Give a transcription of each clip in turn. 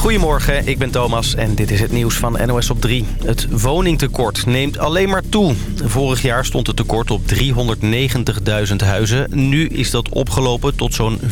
Goedemorgen, ik ben Thomas en dit is het nieuws van NOS op 3. Het woningtekort neemt alleen maar toe. Vorig jaar stond het tekort op 390.000 huizen. Nu is dat opgelopen tot zo'n 400.000.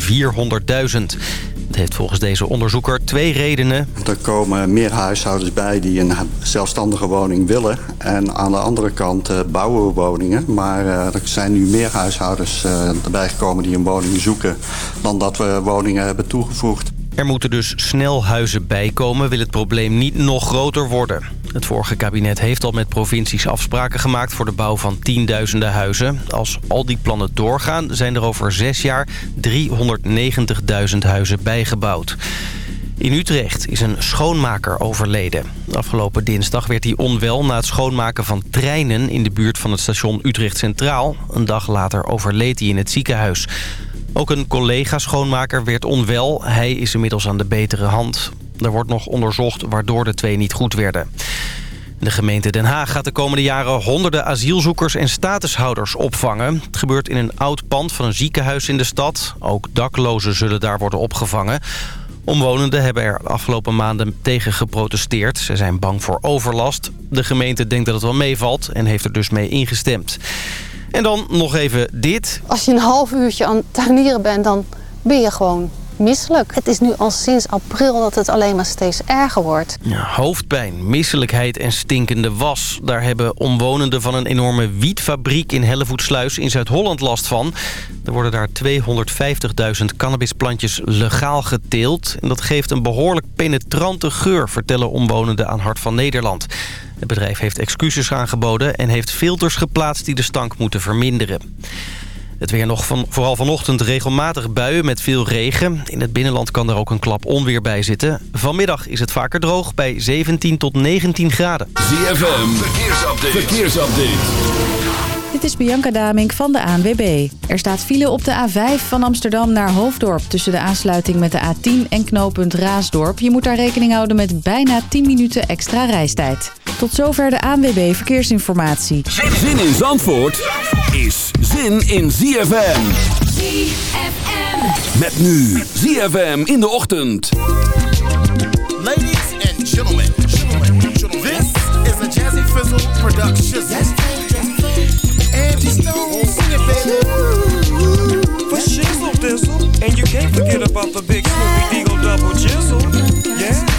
Het heeft volgens deze onderzoeker twee redenen. Er komen meer huishoudens bij die een zelfstandige woning willen. En aan de andere kant uh, bouwen we woningen. Maar uh, er zijn nu meer huishoudens uh, erbij gekomen die een woning zoeken... dan dat we woningen hebben toegevoegd. Er moeten dus snel huizen bijkomen, wil het probleem niet nog groter worden. Het vorige kabinet heeft al met provincies afspraken gemaakt voor de bouw van tienduizenden huizen. Als al die plannen doorgaan, zijn er over zes jaar 390.000 huizen bijgebouwd. In Utrecht is een schoonmaker overleden. Afgelopen dinsdag werd hij onwel na het schoonmaken van treinen... in de buurt van het station Utrecht Centraal. Een dag later overleed hij in het ziekenhuis. Ook een collega-schoonmaker werd onwel. Hij is inmiddels aan de betere hand. Er wordt nog onderzocht waardoor de twee niet goed werden. De gemeente Den Haag gaat de komende jaren honderden asielzoekers en statushouders opvangen. Het gebeurt in een oud pand van een ziekenhuis in de stad. Ook daklozen zullen daar worden opgevangen. Omwonenden hebben er afgelopen maanden tegen geprotesteerd. Ze zijn bang voor overlast. De gemeente denkt dat het wel meevalt en heeft er dus mee ingestemd. En dan nog even dit. Als je een half uurtje aan het tuinieren bent, dan ben je gewoon misselijk. Het is nu al sinds april dat het alleen maar steeds erger wordt. Ja, hoofdpijn, misselijkheid en stinkende was. Daar hebben omwonenden van een enorme wietfabriek in Hellevoetsluis in Zuid-Holland last van. Er worden daar 250.000 cannabisplantjes legaal geteeld. En dat geeft een behoorlijk penetrante geur, vertellen omwonenden aan Hart van Nederland. Het bedrijf heeft excuses aangeboden en heeft filters geplaatst die de stank moeten verminderen. Het weer nog van, vooral vanochtend regelmatig buien met veel regen. In het binnenland kan er ook een klap onweer bij zitten. Vanmiddag is het vaker droog bij 17 tot 19 graden. ZFM, verkeersupdate. verkeersupdate. Dit is Bianca Damink van de ANWB. Er staat file op de A5 van Amsterdam naar Hoofddorp... tussen de aansluiting met de A10 en knooppunt Raasdorp. Je moet daar rekening houden met bijna 10 minuten extra reistijd. Tot zover de ANWB Verkeersinformatie. Zin in Zandvoort is zin in ZFM. ZFM. Met nu ZFM in de ochtend. Ladies and gentlemen. This is a Jazzy Fizzle production. Angie Stone, sing it, baby. For shizzle dizzle. And you can't forget about the big Snoopy Eagle double jizzle. Yeah.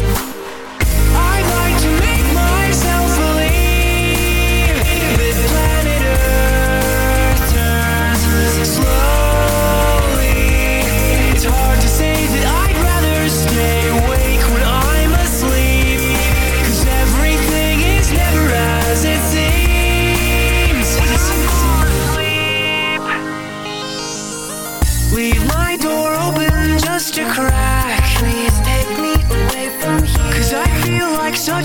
Podcast.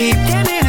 keep Damn it.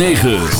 9.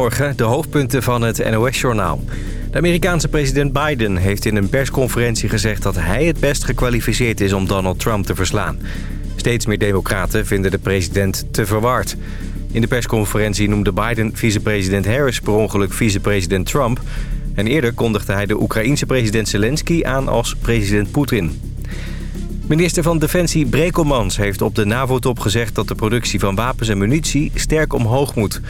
De hoofdpunten van het NOS-journaal. De Amerikaanse president Biden heeft in een persconferentie gezegd... dat hij het best gekwalificeerd is om Donald Trump te verslaan. Steeds meer democraten vinden de president te verward. In de persconferentie noemde Biden vicepresident Harris per ongeluk vicepresident Trump... en eerder kondigde hij de Oekraïense president Zelensky aan als president Poetin. Minister van Defensie Brekelmans heeft op de NAVO-top gezegd... dat de productie van wapens en munitie sterk omhoog moet...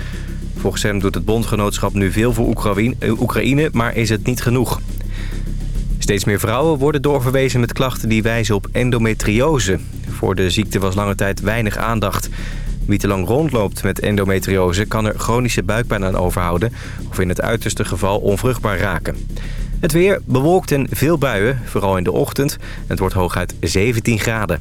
Volgens hem doet het bondgenootschap nu veel voor Oekraïne, eh, Oekraïne, maar is het niet genoeg. Steeds meer vrouwen worden doorverwezen met klachten die wijzen op endometriose. Voor de ziekte was lange tijd weinig aandacht. Wie te lang rondloopt met endometriose kan er chronische buikpijn aan overhouden... of in het uiterste geval onvruchtbaar raken. Het weer bewolkt en veel buien, vooral in de ochtend. Het wordt hooguit 17 graden.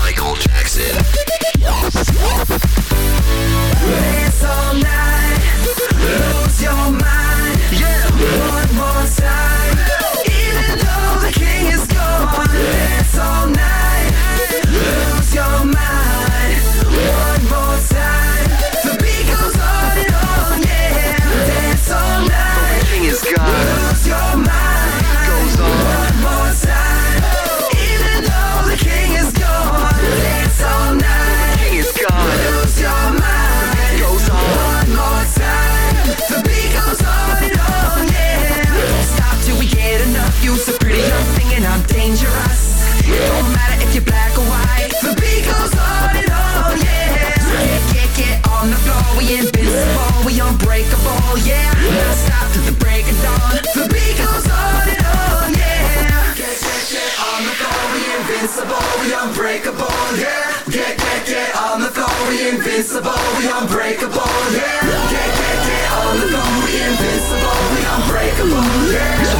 Michael Jackson. Invincible, we unbreakable, yeah. Get, get, get on the floor. We invincible, we unbreakable, yeah.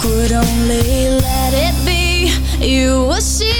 could only let it be, you were she.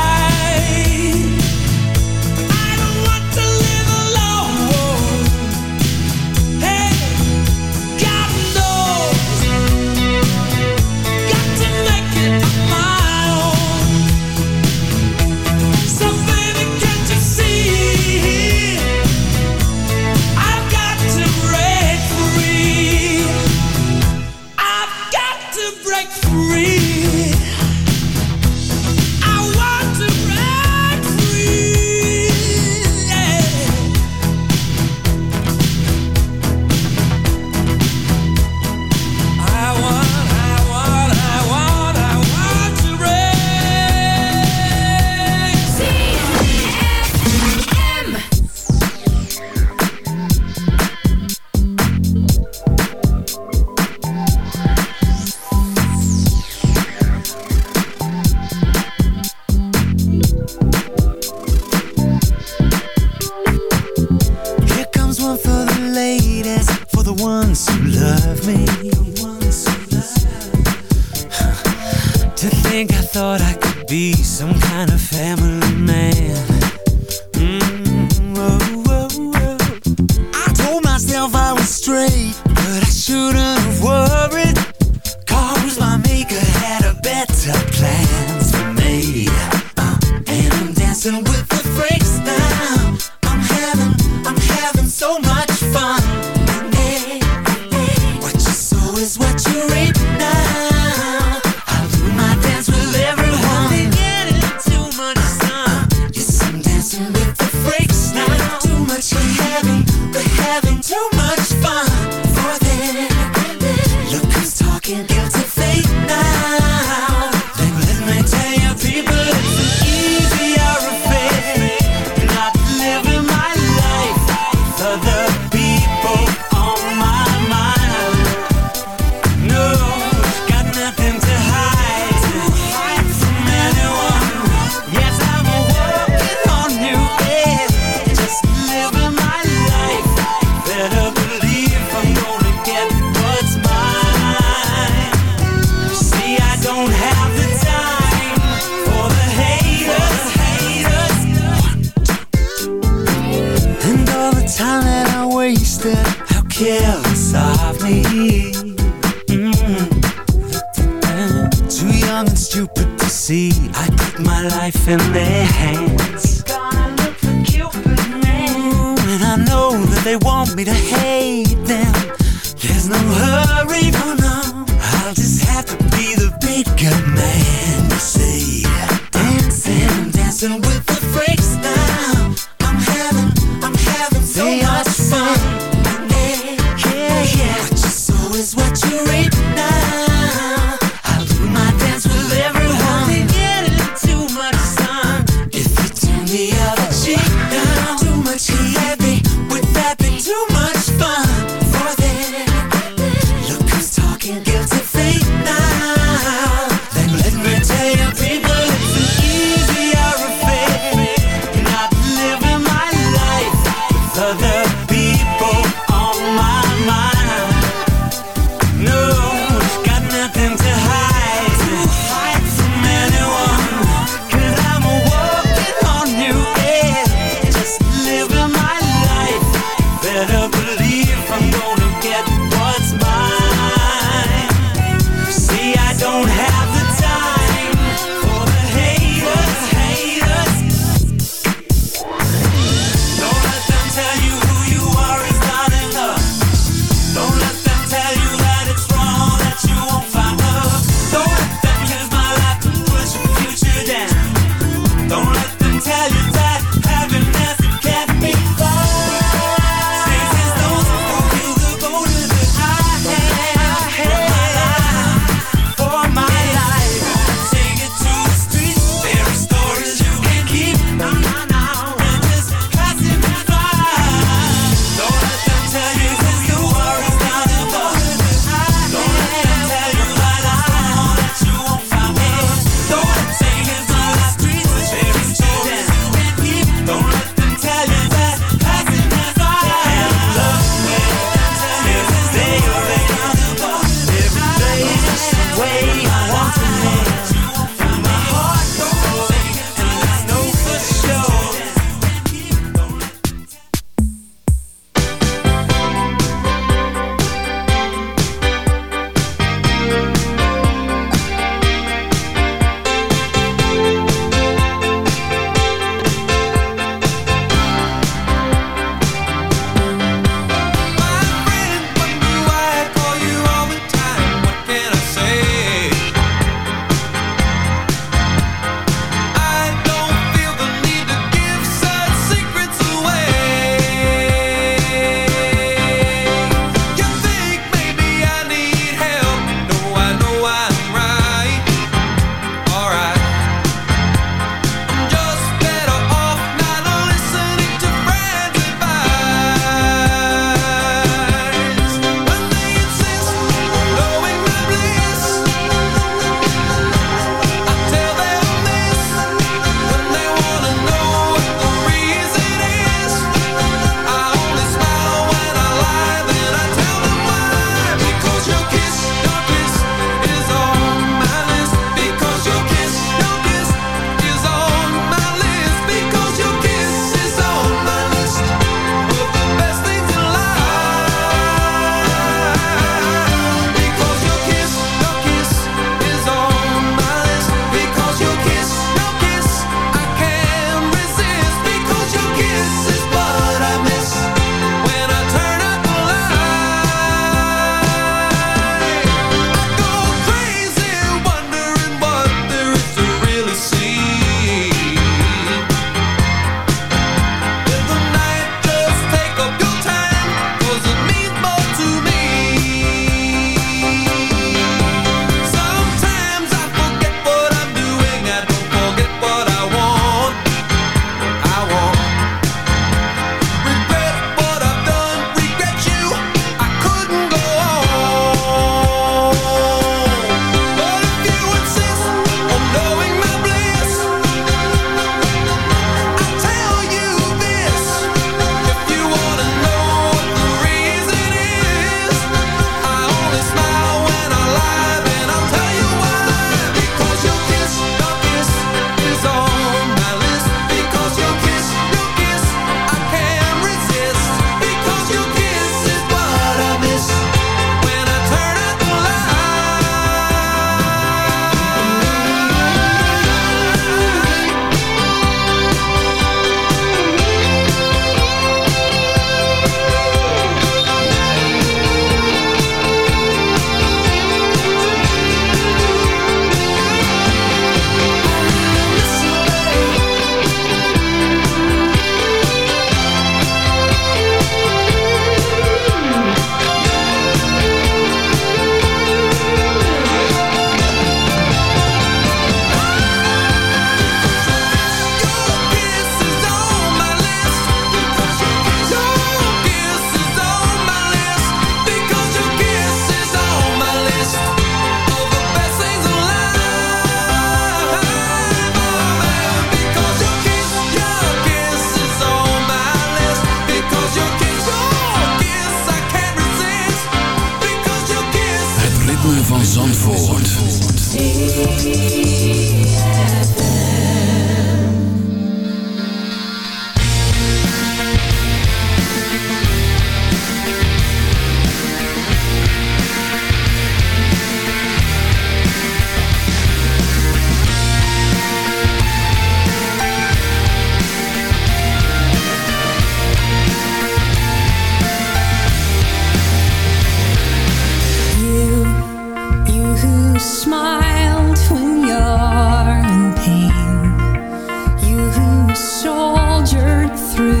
soldiered through.